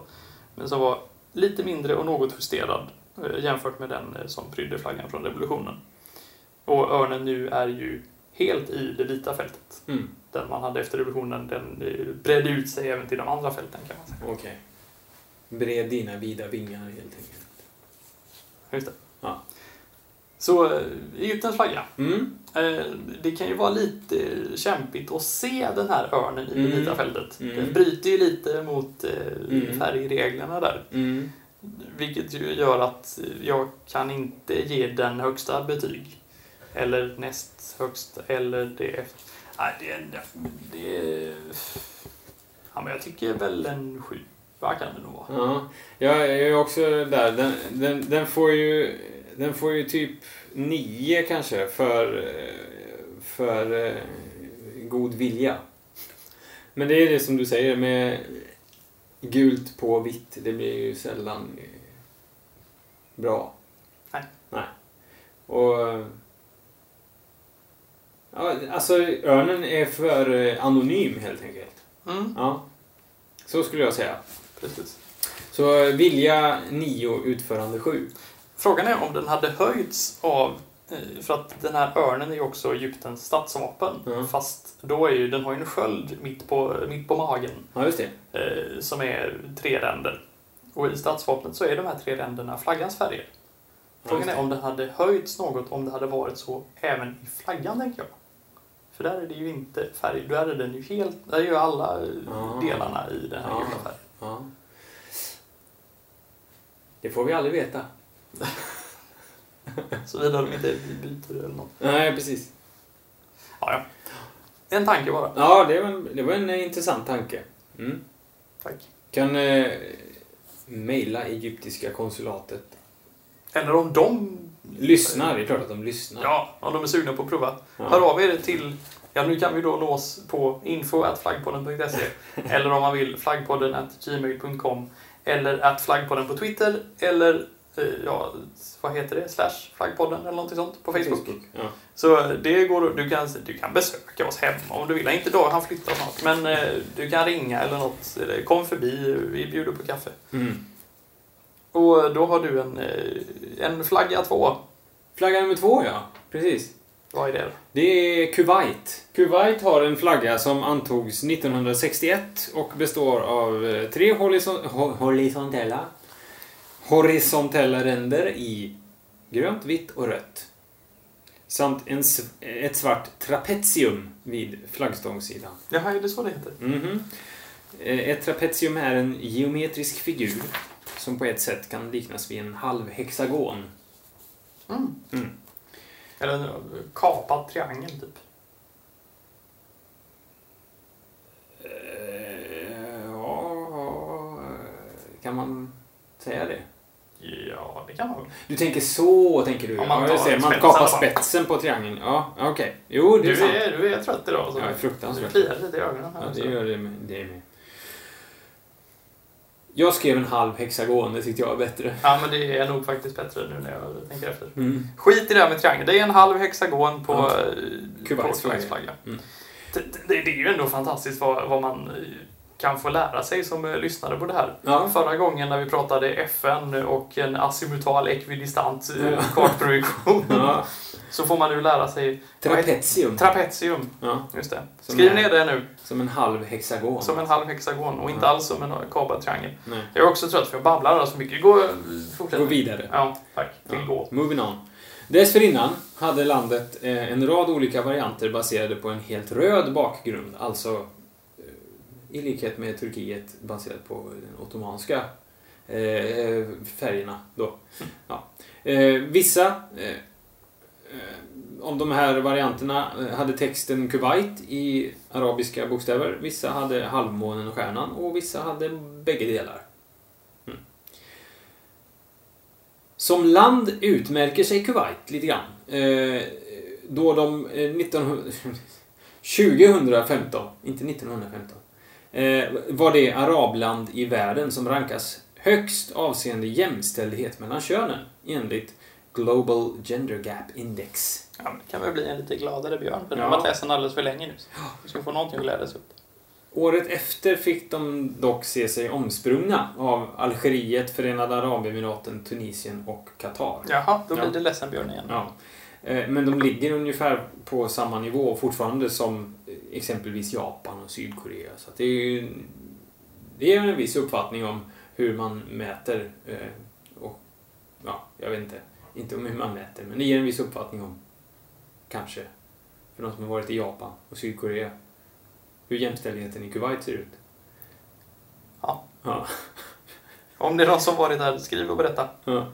men som var lite mindre och något justerad eh, jämfört med den eh, som prydde flaggan från revolutionen. Och örnen nu är ju helt i det vita fältet. Mm. Den man hade efter revolutionen, den bredde ut sig även till de andra fälten kan man säga. Okej. Bred dina vida vingar helt enkelt. Just det. Ja. Så eh, Egyptens flagga. Mm. Eh, Det kan ju vara lite kämpigt att se den här örnen i det Mm. vita fältet. Mm. Den bryter ju lite mot eh, Mm. färgreglerna där. Mm. Vilket ju gör att jag kan inte ge den högsta betyg. Eller näst högst, eller det. Nej, det, det, det... Ja, men jag tycker väl en sjua kan det nog vara. Ja, jag jag är också där. Den, den, den, får ju, den får ju typ nio kanske för, för eh, god vilja. Men det är det som du säger med gult på vitt. Det blir ju sällan eh, bra. Nej. Nej. Och... Ja, alltså örnen är för eh, anonym helt enkelt. Mm, Ja. Så skulle jag säga. Precis. Så vilja 9, utförande 7. Frågan är om den hade höjts av eh, för att den här örnen är ju också Egyptens statsvapen. Mm. Fast då är ju, den har ju en sköld mitt på, mitt på magen. Ja, just det. eh, som är tre ränder. Och i statsvapnet så är de här tre ränderna flaggans färger. Frågan är om den hade höjts något om det hade varit så även i flaggan, tänker jag. För där är det ju inte färg, där är den ju helt, där är ju alla Ja. delarna i den här Ja. gula färgen. Ja. Det får vi aldrig veta. [laughs] Såvida de inte byter eller något. Nej, precis. Ja, ja. En tanke bara. Ja, det var en, det var en eh, intressant tanke. Mm. Tack. Kan eh, mejla egyptiska konsulatet. Eller om de... Lyssnar, det är klart att de lyssnar. Ja, om de är sugna på att prova. Ja. Hör av er till, ja nu kan vi då nås på info.flaggpodden.se [laughs] eller om man vill flaggpodden at gmail.com eller att flaggpodden på Twitter eller eh, ja, vad heter det? Slash flaggpodden eller någonting sånt på Facebook. Ja. Så det går, du kan, du kan besöka oss hemma om du vill. Inte idag, han flyttar snart. Men eh, du kan ringa eller något. Eller Kom förbi, vi bjuder på kaffe. Mm. Och då har du en, eh, en flagga två. Flagga nummer två, ja. Precis. Vad är det? Det är Kuwait. Kuwait har en flagga som antogs 1961 och består av eh, tre horizon ho horisontella horisontella ränder i grönt, vitt och rött. Samt en, ett svart trapezium vid flaggstångssidan. Jaha, är det så det heter? Mhm. Eh, Ett trapezium är en geometrisk figur som på ett sätt kan liknas vid en halv hexagon. Mm. Mm. Eller en kapad triangel, typ. Eh, Ja, kan man säga det? Ja, det kan man. Du tänker så, tänker du? Om man ja, tar det. Man kapar spetsen på triangeln. Ja, okej. Jo, det är Du sant. är, du är trött idag. Så Jag är fruktansvärt Du kliar lite i ögonen. Här, Ja, det gör det med. Det med. Jag skrev en halv hexagon, det tyckte jag var bättre. Ja, men det är nog faktiskt bättre nu när jag tänker efter. Mm. Skit i det här med triangel. Det är en halv hexagon på, Ja. eh, Kuwaits flagga. Mm. Det, det, det är ju ändå fantastiskt vad, vad man eh, kan få lära sig som eh, lyssnare på det här. Ja. Förra gången när vi pratade FN och en asymutal ekvidistant eh, Ja. [laughs] kartprojektion ja. så får man nu lära sig Trapetium. trapetium. Ja. Just det. Som Skriv ner det nu. Som en halv hexagon. Som en halv hexagon och inte alls som en kabad triangel. Nej. Jag är också trött för jag babblar för mycket. Gå, fortsätt. Gå vidare. Ja, tack. Till gå. Moving on. Dessförinnan hade landet eh, en rad olika varianter baserade på en helt röd bakgrund. Alltså eh, i likhet med Turkiet baserat på den ottomanska eh, färgerna. Då. Ja. Eh, vissa eh, eh om av de här varianterna eh, hade texten Kuwait i arabiska bokstäver. Vissa hade halvmånen och stjärnan och vissa hade bägge delar. Mm. Som land utmärker sig Kuwait lite grann. Eh, då de eh, 1900, 2015, [laughs] inte 1915, eh, var det arabland i världen som rankas högst avseende jämställdhet mellan könen enligt Global Gender Gap Index. Ja, men det kan väl bli en lite gladare björn. För Ja. har varit ledsen alldeles för länge nu. Du ska få någonting att glädjas åt. Året efter fick de dock se sig omsprungna av Algeriet, Förenade Arabemiraten, Tunisien och Qatar. Jaha, då blir Ja. det ledsen björn igen. Ja. Eh, Men de ligger ungefär på samma nivå fortfarande som exempelvis Japan och Sydkorea. Så det är ju det är en viss uppfattning om hur man mäter. eh, Och, ja, jag vet inte. Inte om hur man mäter, men det ger en viss uppfattning om kanske för de som har varit i Japan och Sydkorea hur jämställdheten i Kuwait ser ut. Ja. ja. Om det är någon som varit där, skriv och berätta. Ja.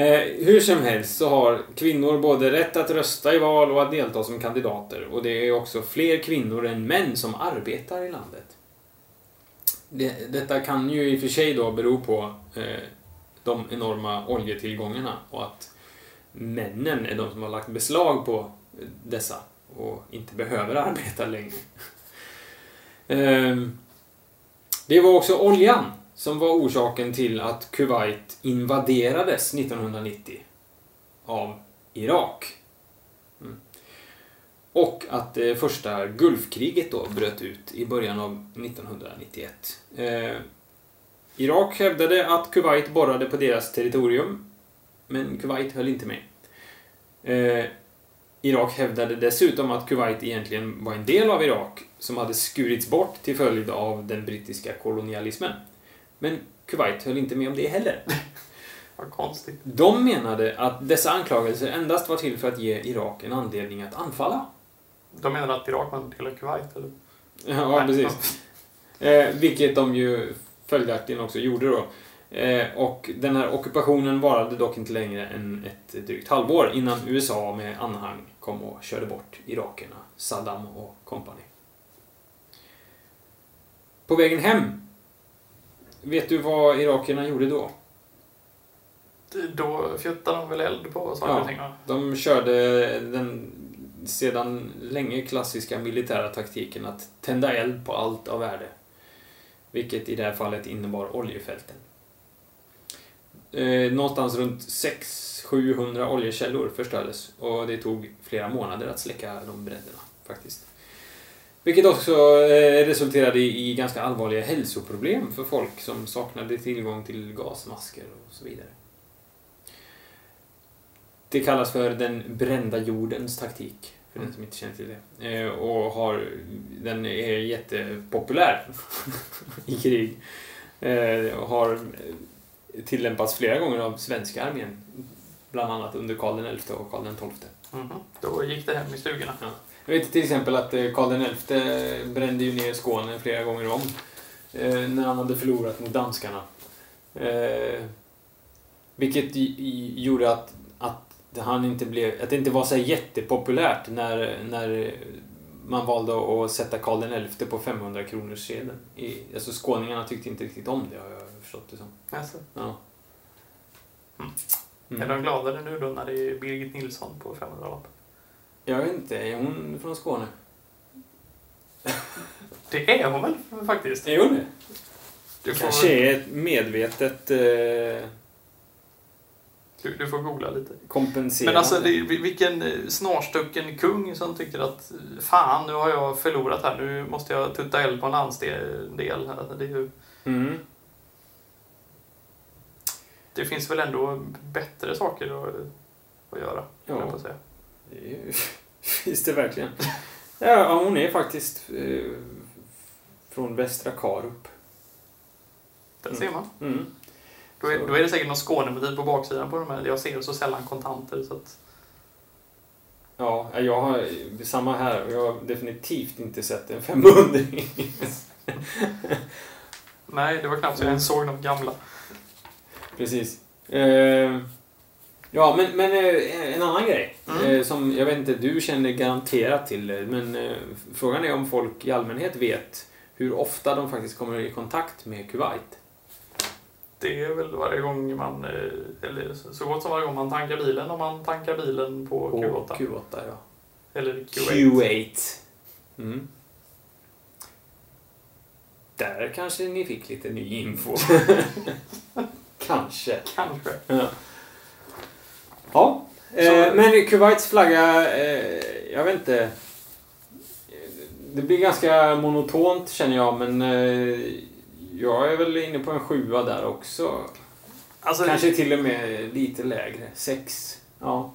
Eh, hur som helst så har kvinnor både rätt att rösta i val och att delta som kandidater. Och det är också fler kvinnor än män som arbetar i landet. Det, detta kan ju i och för sig då bero på eh, de enorma oljetillgångarna och att männen är de som har lagt beslag på dessa och inte behöver arbeta längre. [laughs] eh, det var också oljan som var orsaken till att Kuwait invaderades 1990 av Irak. Mm. Och att det första Gulfkriget då bröt ut i början av 1991. Eh, Irak hävdade att Kuwait borrade på deras territorium, men Kuwait höll inte med. Eh, Irak hävdade dessutom att Kuwait egentligen var en del av Irak som hade skurits bort till följd av den brittiska kolonialismen. Men Kuwait höll inte med om det heller. [laughs] Vad konstigt. De menade att dessa anklagelser endast var till för att ge Irak en anledning att anfalla. De menar att Irak var en del av Kuwait, eller? [laughs] Ja, Nej. precis. [laughs] Eh, vilket de ju följaktligen också gjorde då. Eh, och den här ockupationen varade dock inte längre än ett drygt halvår innan USA med anhang kom och körde bort irakerna, Saddam och kompani. På vägen hem, vet du vad irakerna gjorde då? Då fjuttade de väl eld på saker Ja. och ting, va? De körde den sedan länge klassiska militära taktiken att tända eld på allt av värde. Vilket i det här fallet innebar oljefälten. Eh, någonstans runt 600-700 oljekällor förstördes och det tog flera månader att släcka de bränderna faktiskt. Vilket också eh, resulterade i, i ganska allvarliga hälsoproblem för folk som saknade tillgång till gasmasker och så vidare. Det kallas för den brända jordens taktik, för den som inte känner till det. Eh, och har, den är jättepopulär [laughs] i krig. Eh, och har tillämpats flera gånger av svenska armén. Bland annat under Karl XI och Karl XII. Mhm. Då gick det hem i stugorna. Jag vet till exempel att eh, Karl XI brände ju ner Skåne flera gånger om. eh, När han hade förlorat mot danskarna. Eh, Vilket gjorde att, att, han inte blev, att det inte var så jättepopulärt när, när man valde att sätta Karl XI på 500 kronors sedeln. Alltså skåningarna tyckte inte riktigt om det har jag förstått det som. Alltså, Ja. Är de gladare nu då när det är Birgit Nilsson på 500-lappen? Jag vet inte, är hon från Skåne? Det är hon väl faktiskt? Är hon det? Du får, kanske är ett medvetet eh, du, du får googla lite. kompenserande. Men alltså, det, vilken eh, snarstucken kung som tycker att fan, nu har jag förlorat här. Nu måste jag tutta eld på en landsdel. här." Det, är ju, Mm. det finns väl ändå bättre saker att, att göra, ja. jag Ja, på säga. det är ju- [laughs] finns det verkligen. Ja, hon är faktiskt eh, från Västra Karup. Där ser man. Mm. Då är, då är det säkert någon Skånemotiv på baksidan på de här. Jag ser så sällan kontanter så att... Ja, jag har samma här. Jag har definitivt inte sett en 500 Nej, det var knappt så jag ens såg de gamla. Precis. Eh, ja, men, men eh, en annan grej. Mm. Eh, som jag vet inte, du känner garanterat till det. Men eh, frågan är om folk i allmänhet vet hur ofta de faktiskt kommer i kontakt med Kuwait. Det är väl varje gång man, eh, eller så gott som varje gång man tankar bilen om man tankar bilen på, På Q8. Q8 ja. Eller Q8. Q8. Mm. Där kanske ni fick lite ny info. [laughs] kanske. Kanske. Ja. Ja. Eh, men Kuwaits flagga, eh, jag vet inte. Det blir ganska monotont känner jag, men eh, jag är väl inne på en sjua där också. Alltså, Kanske till och med lite lägre. Sex. Ja.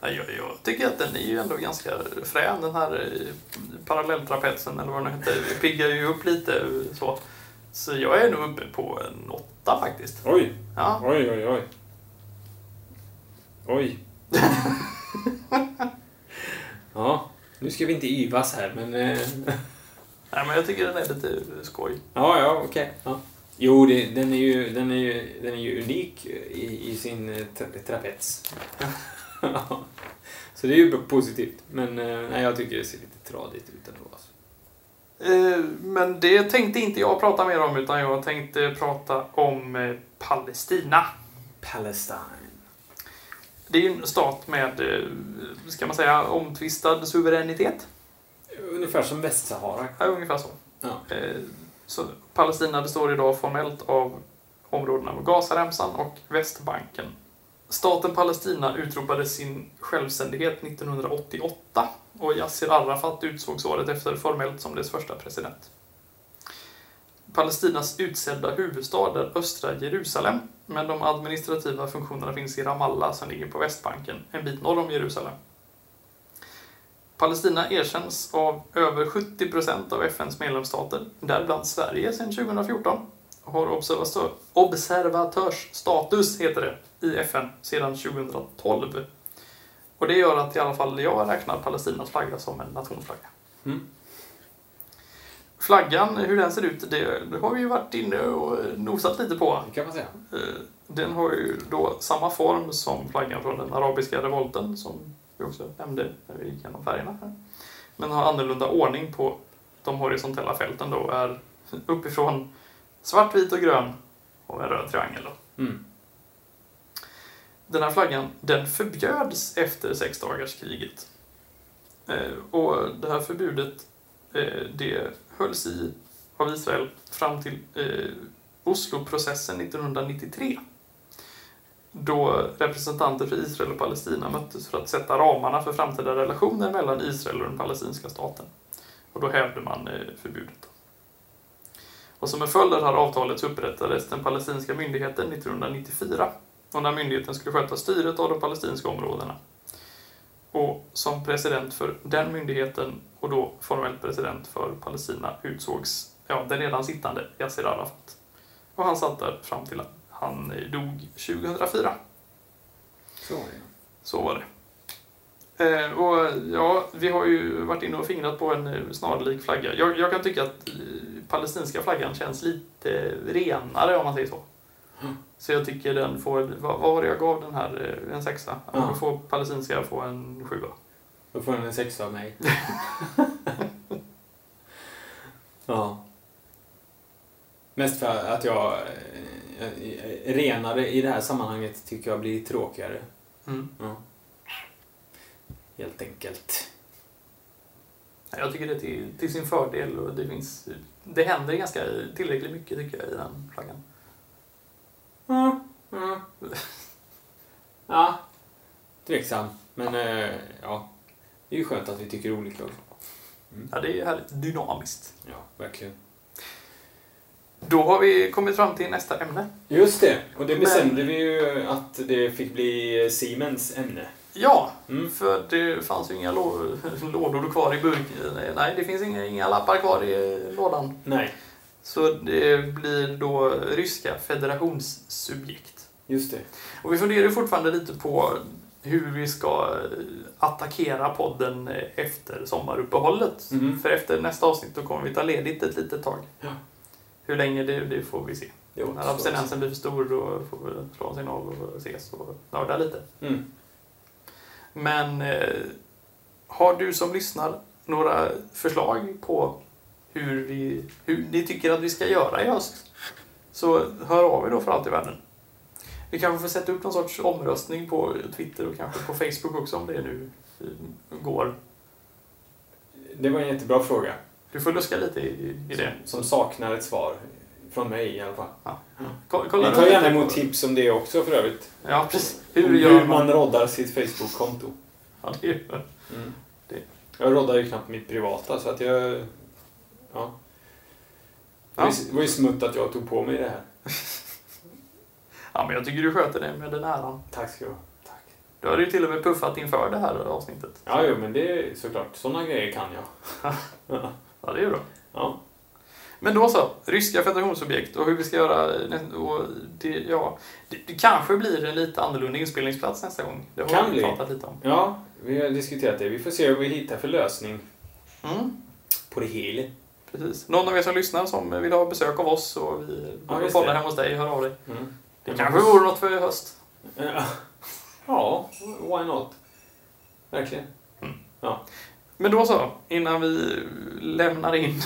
Ja, Jag, jag tycker att den är ju ändå ganska frän, den här eh, parallelltrapetsen eller vad den heter. Piggar ju upp lite så. Så jag är nog uppe på en åtta faktiskt. Oj, Ja, oj, oj, oj. Oj. [laughs] ja, nu ska vi inte yvas här, men... Eh, [laughs] Nej, men jag tycker den är lite skoj. ja, ja, okej. Ja. Jo, det, den, är ju, den, är ju, den är ju unik i, i sin eh, tra trapets. [laughs] Så det är ju positivt. Men eh, nej, jag tycker det ser lite tradigt ut ändå. Alltså. Eh, Men det tänkte inte jag prata mer om utan jag tänkte prata om Palestina. Palestine. Det är ju en stat med, eh, ska man säga, omtvistad suveränitet. Ungefär som Västsahara. Ja, ungefär så. Ja. Eh, Så Palestina består idag formellt av områdena med Gazaremsan och Västbanken. Staten Palestina utropade sin självständighet 1988 och Yasser Arafat utsågs året efter formellt som dess första president. Palestinas utsedda huvudstad är östra Jerusalem, men de administrativa funktionerna finns i Ramallah som ligger på Västbanken, en bit norr om Jerusalem. Palestina erkänns av över 70 procent av FNs medlemsstater, däribland Sverige sedan 2014, och har observatörsstatus, heter det, i FN sedan 2012. Och det gör att i alla fall jag räknar Palestinas flagga som en nationsflagga. Mm. Flaggan, hur den ser ut, det, det har vi ju varit inne och nosat lite på. Det kan man säga. Eh, Den har ju då samma form som flaggan från den arabiska revolten som vi också nämnde när vi gick igenom färgerna. Här. Men har annorlunda ordning på de horisontella fälten då är uppifrån svart, vit och grön och en röd triangel. Då. Mm. Den här flaggan den förbjöds efter sexdagarskriget. Eh, och det här förbudet eh, det hölls i av Israel fram till eh, Osloprocessen 1993. Då representanter för Israel och Palestina möttes för att sätta ramarna för framtida relationer mellan Israel och den palestinska staten. Och då hävde man eh, förbudet. Och som en följd av det här avtalet upprättades den palestinska myndigheten 1994 och när myndigheten skulle sköta styret av de palestinska områdena. Och som president för den myndigheten och då formellt president för Palestina utsågs ja, den redan sittande Yasser Arafat. Och han satt där fram till att han dog 2004. Så är det. Så var det. Eh, och ja, vi har ju varit inne och fingrat på en eh, snarlik flagga. Jag, jag kan tycka att eh, palestinska flaggan känns lite renare om man säger så. Så jag tycker den får, vad, var det jag gav den här? Eh, En sexa? Ja. Då får palestinska få en sjua. Då får den en sexa av mig. [laughs] ja. Mest för att jag... eh, Renare i det här sammanhanget tycker jag blir tråkigare. Mm. Ja. Helt enkelt. Jag tycker det är till, till sin fördel och det finns... Det händer ganska tillräckligt mycket tycker jag i den flaggan. Ja. Ja. ja. Tveksam. Men eh, ja. Det är ju skönt att vi tycker olika också. Ja, det är härligt dynamiskt. Ja, verkligen. Då har vi kommit fram till nästa ämne. Just det. Och det Men- bestämde vi ju att det fick bli Siemens ämne. Ja, Mm. för det fanns ju inga lå- [laughs] lådor kvar i burken. Nej, det finns inga, inga lappar kvar i lådan. Nej, Så det blir då ryska federationssubjekt. just det. Och vi funderar fortfarande lite på hur vi ska attackera podden efter sommaruppehållet. Mhm. För efter nästa avsnitt då kommer vi ta ledigt ett litet tag. Ja. Hur länge det, det får vi se. Det När abstinensen blir för stor då får vi slå en signal och ses och nörda lite. Mm. Men eh, har du som lyssnar några förslag på hur, vi, hur ni tycker att vi ska göra i höst? Så hör av er då för allt i världen. Vi kanske får sätta upp någon sorts omröstning på Twitter och kanske på Facebook också om det nu eh, går. Det var en jättebra fråga. Du får luska lite i, i det. Som saknar ett svar. Från mig i alla fall. Ko- Kolla Vi tar gärna emot tips om det också för övrigt. Ja, precis. Hur, Hur gör man? man roddar sitt Facebook-konto. Ja, det är, Mm. Det- Jag roddar ju knappt mitt privata så att jag... Ja. Det var ju- det var ju smutt att jag tog på mig det här. [laughs] ja, men jag tycker du sköter det med den äran. Tack ska du ha. Tack. Du hade ju till och med puffat inför det här avsnittet. Ja, jo, men det är såklart. Sådana grejer kan jag. [laughs] Ja. Det är bra. ja. Men då så, ryska federationsobjekt och hur vi ska göra. nä- Och det, ja, det, det kanske blir en lite annorlunda inspelningsplats nästa gång. Det har Kan vi bli. pratat lite om. Ja, vi har diskuterat det. Vi får se vad vi hittar för lösning Mm, på det hela. Precis. Någon av er som lyssnar som vill ha besök av oss och vi Ja, ja, poddar hemma hos dig, hör av dig. Mm. Det kanske vore något för höst. Ja. [laughs] ja, why not? Verkligen. Men då så, innan vi lämnar in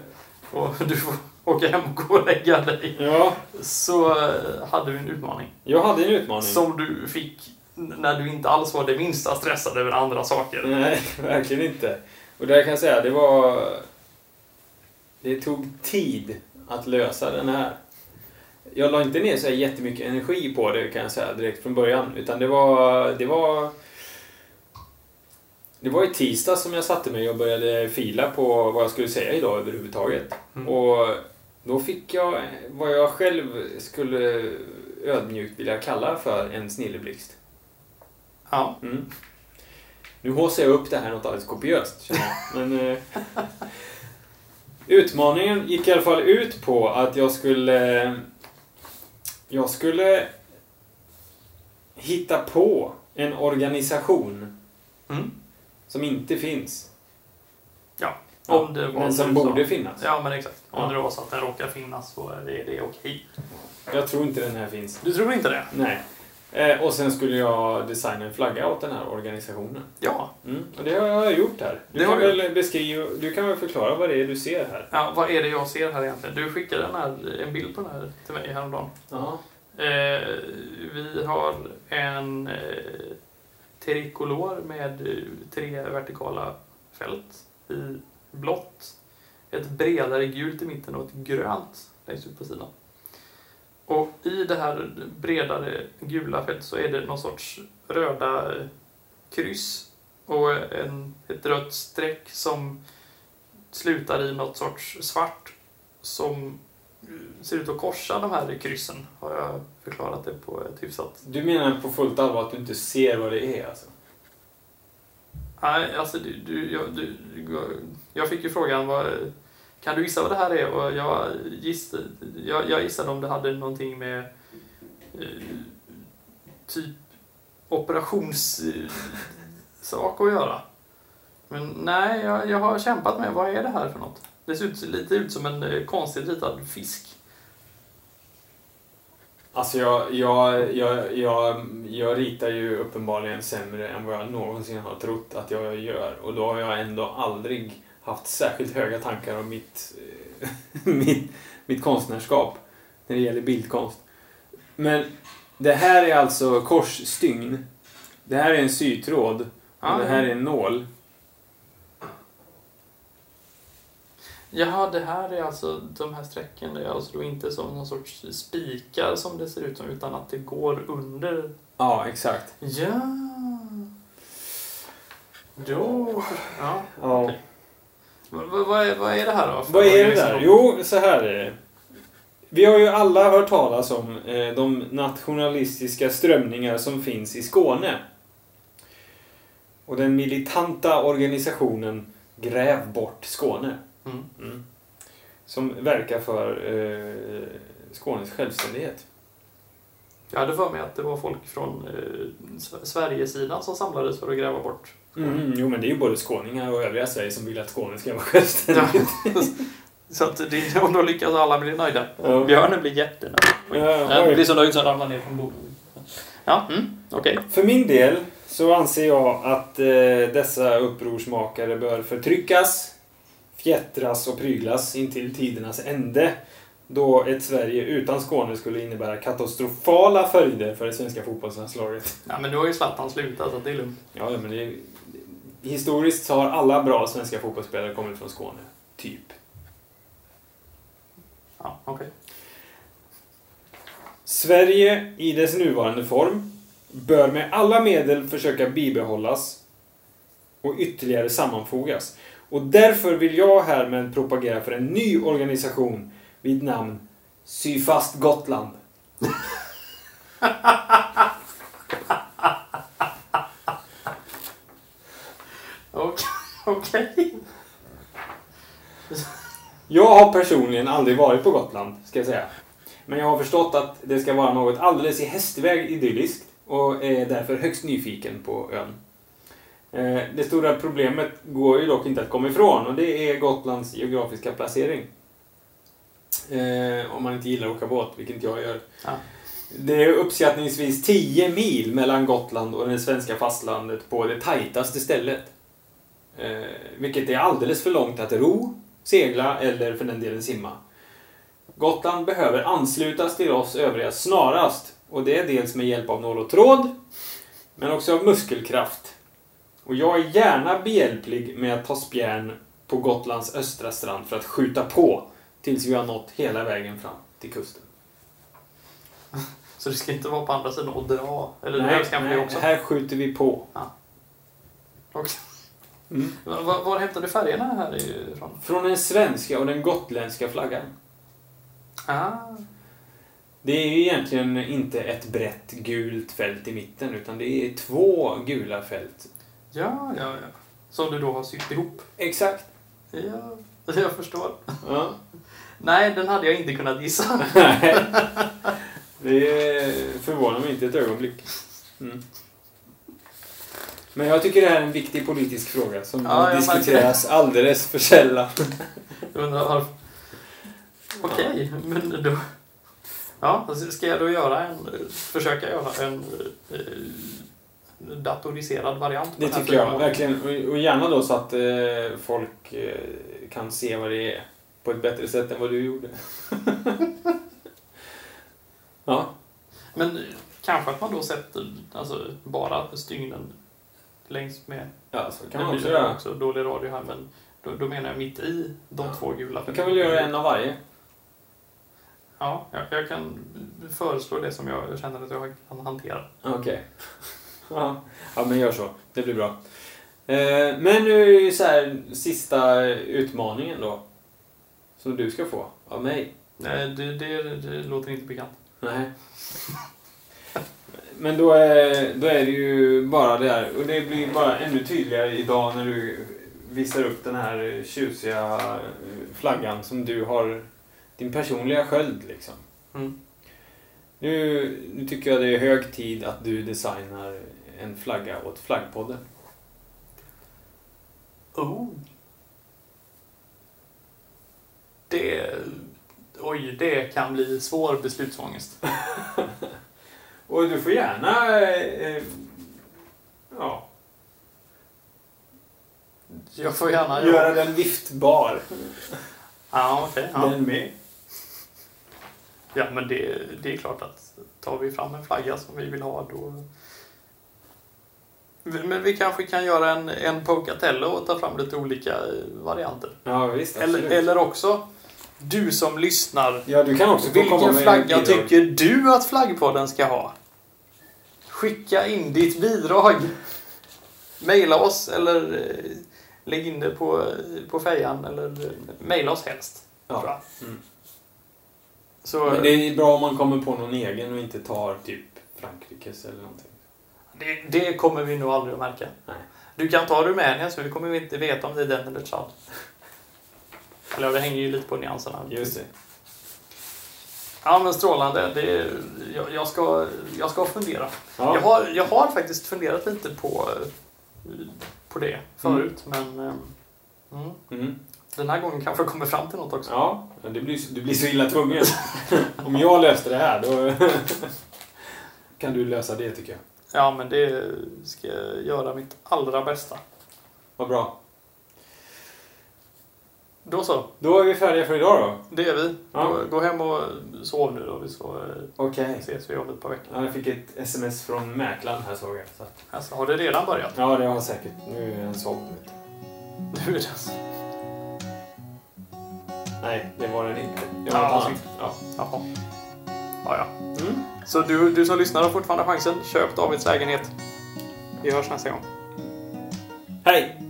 [laughs] och du får åka hem och gå och lägga dig. Ja, Så eh, hade vi en utmaning. jag hade en utmaning. Som du fick när du inte alls var det minsta stressad över andra saker. Nej, [laughs] verkligen inte. Och där kan jag säga, det var... Det tog tid att lösa den här. Jag la inte ner så här jättemycket energi på det kan jag säga direkt från början. Utan det var... Det var... Det var i tisdag som jag satte mig och började fila på vad jag skulle säga idag överhuvudtaget. Mm. Och då fick jag vad jag själv skulle ödmjukt vilja kalla för en snilleblixt. Ja. Mm. Nu håsar jag upp det här något alldeles kopiöst, känner jag. Men, eh, [laughs] utmaningen gick i alla fall ut på att jag skulle... Jag skulle hitta på en organisation Mm. som inte finns. Ja, om det var men som så. borde finnas. Ja, men exakt. Om Ja. det var så att den råkar finnas så är det, okej. Jag tror inte den här finns. Du tror inte det? Nej. Eh, och sen skulle jag designa en flagga åt den här organisationen. Ja. Mm. Och det har jag gjort här. Du Det kan, väl beskriva, du kan väl förklara vad det är du ser här? ja. Vad är det jag ser här egentligen? Du skickade den här, en bild på den här till mig häromdagen. Ja. Eh, vi har en eh, trikolor med eh, tre vertikala fält i blått, ett bredare gult i mitten och ett grönt längst ut på sidan. Och i det här bredare gula fältet så är det någon sorts röda eh, kryss och en, ett rött streck som slutar i något sorts svart som ser ut att korsa de här kryssen. Har jag förklarat det på ett hyfsat... Du menar på fullt allvar att du inte ser vad det är alltså? Nej, alltså du, du, jag, du, jag fick ju frågan vad, kan du gissa vad det här är? Och jag, giss, jag, jag gissade om det hade någonting med eh, typ operationssak att göra. Men nej, jag, jag har kämpat med vad är det här för något? Det ser ut, lite ut som en eh, konstigt ritad fisk. Alltså jag, jag, jag, jag, jag ritar ju uppenbarligen sämre än vad jag någonsin har trott att jag gör. Och då har jag ändå aldrig haft särskilt höga tankar om mitt, eh, [laughs] mitt, mitt konstnärskap när det gäller bildkonst. Men det här är alltså korsstygn. Det här är en sytråd. Och det här är en nål. Jaha, det här är alltså, de här strecken är alltså inte som någon sorts spikar som det ser ut som, utan att det går under. Ja, exakt. Ja. Då... Ja. Ja. Okej. Vad, vad, är, vad är det här då? Vad är det där? Jo, så här är det. Vi har ju alla hört talas om eh, de nationalistiska strömningar som finns i Skåne. Och den militanta organisationen Gräv bort Skåne. Mm. Mm. Som verkar för eh, Skånes självständighet. Jag hade för mig att det var folk från eh, Sverigesidan som samlades för att gräva bort. Mm, jo, men det är ju både skåningar och övriga Sverige som vill att Skåne ska vara självständigt. Så att det, och då lyckas alla bli nöjda. Ja. Björnen blir jättenöjd. Ja, oj. blir så nöjd så han ramlar ner från bordet. Ja, mm, okej. För min del så anser jag att eh, dessa upprorsmakare bör förtryckas, fjättras och pryglas intill tidernas ände. Då ett Sverige utan Skåne skulle innebära katastrofala följder för det svenska fotbollslandslaget. Ja, men nu har ju Zlatan slutat så det är lugnt. Ja, ja, men det är, historiskt så har alla bra svenska fotbollsspelare kommit från Skåne. Typ. Ja, okej. Sverige i dess nuvarande form bör med alla medel försöka bibehållas och ytterligare sammanfogas. Och därför vill jag härmed propagera för en ny organisation vid namn Sy fast Gotland. [laughs] [laughs] Okej. Jag har personligen aldrig varit på Gotland, ska jag säga. Men jag har förstått att det ska vara något alldeles i hästväg idylliskt och är därför högst nyfiken på ön. Eh, Det stora problemet går ju dock inte att komma ifrån och det är Gotlands geografiska placering. Eh, Om man inte gillar att åka båt, vilket jag gör. Ja. Det är uppskattningsvis 10 mil mellan Gotland och det svenska fastlandet på det tajtaste stället. Eh, vilket är alldeles för långt att ro, segla eller för den delen simma. Gotland behöver anslutas till oss övriga snarast och det är dels med hjälp av nål och tråd men också av muskelkraft. Och jag är gärna behjälplig med att ta spjärn på Gotlands östra strand för att skjuta på tills vi har nått hela vägen fram till kusten. [laughs] Så det ska inte vara på andra sidan och dra? Eller nej, nej, också? här skjuter vi på. Okej. Mm. Var, var hämtar du färgerna här ifrån? Från den svenska och den gotländska flaggan. Ah, Det är ju egentligen inte ett brett gult fält i mitten utan det är två gula fält. ja, ja, ja. Som du då har sytt ihop? Exakt. Ja, [laughs] jag förstår. Ja. Nej, den hade jag inte kunnat gissa. [laughs] Nej. Det förvånar mig inte ett ögonblick. Mm. Men jag tycker det här är en viktig politisk fråga som Ja, diskuteras alldeles för sällan. Jag undrar varför. Okej, men då... Ja, alltså, ska jag då göra en, försöka göra en eh, datoriserad variant? Det tycker jag verkligen. Och- gärna då så att eh, folk eh, kan se vad det är på ett bättre sätt än vad du gjorde. [laughs] ja. Men kanske att man då sätter alltså, bara stygnen längs med... ja, så kan man också göra. också dålig radio här, men då, då menar jag mitt i de Ja. två gula. Du kan väl göra en av varje? Ja, jag, jag kan föreslå det som jag känner att jag kan hantera. Okej. [laughs] ja. ja, men gör så. Det blir bra. Eh, men nu så här sista utmaningen då. Som du ska få av mig. Nej, det, det, det låter inte bekant. Nej. [laughs] Men då är, då är det ju bara det här. Och det blir bara ännu tydligare idag när du visar upp den här tjusiga eh, flaggan som du har. Din personliga sköld liksom. Mm. Nu, nu tycker jag det är hög tid att du designar en flagga åt Flaggpodden. Oh. Det... Oj, det kan bli svår beslutsångest. [laughs] Och du får gärna... Eh, ja, Jag får gärna göra den viftbar. Ja, okej. ja. Den med. ja, men det, det är klart att tar vi fram en flagga som vi vill ha då... Men vi kanske kan göra en, en Pocatello och ta fram lite olika eh, varianter. Ja, visst. Eller, eller också, du som lyssnar, Ja, du kan också vilken flagga tycker du att flaggpodden ska ha? Skicka in ditt bidrag. Maila oss eller eh, lägg in det på, på fejan eller eh, maila oss helst. Ja. Mm. Så Men det är bra om man kommer på någon egen och inte tar typ Frankrikes eller någonting. det, det kommer vi nog aldrig att märka. Nej. Du kan ta Rumänien så vi kommer inte veta om det är den eller Chad. Eller det hänger ju lite på nyanserna. Just det. Ja men strålande. Det, jag, jag, ska, jag ska fundera. Ja. Jag, har, jag har faktiskt funderat lite på, på det förut men eh, mm, Mm. den här gången kanske jag kommer fram till något också. Ja, det blir, du blir så illa tvungen. [laughs] om jag löste det här, då [laughs] kan du lösa det tycker jag. Ja men det ska jag göra mitt allra bästa. Vad bra. Då så, Då är vi färdiga för idag då. det är vi. Ja. Gå, gå hem och sov nu då, vi så eh, Okej. ses vi om ett par veckor. Ja, jag fick ett sms från mäklaren här såg jag. Så. Alltså, har det redan börjat? Ja, det har säkert. Nu är han sov. Nu är det så. Nej, det var den inte. Det var Ja. annat. Ja. Jaha. Ja, ja. Mm. Så du, du som lyssnar har fortfarande chansen. Köp Davids lägenhet. Vi hörs nästa gång. Hej!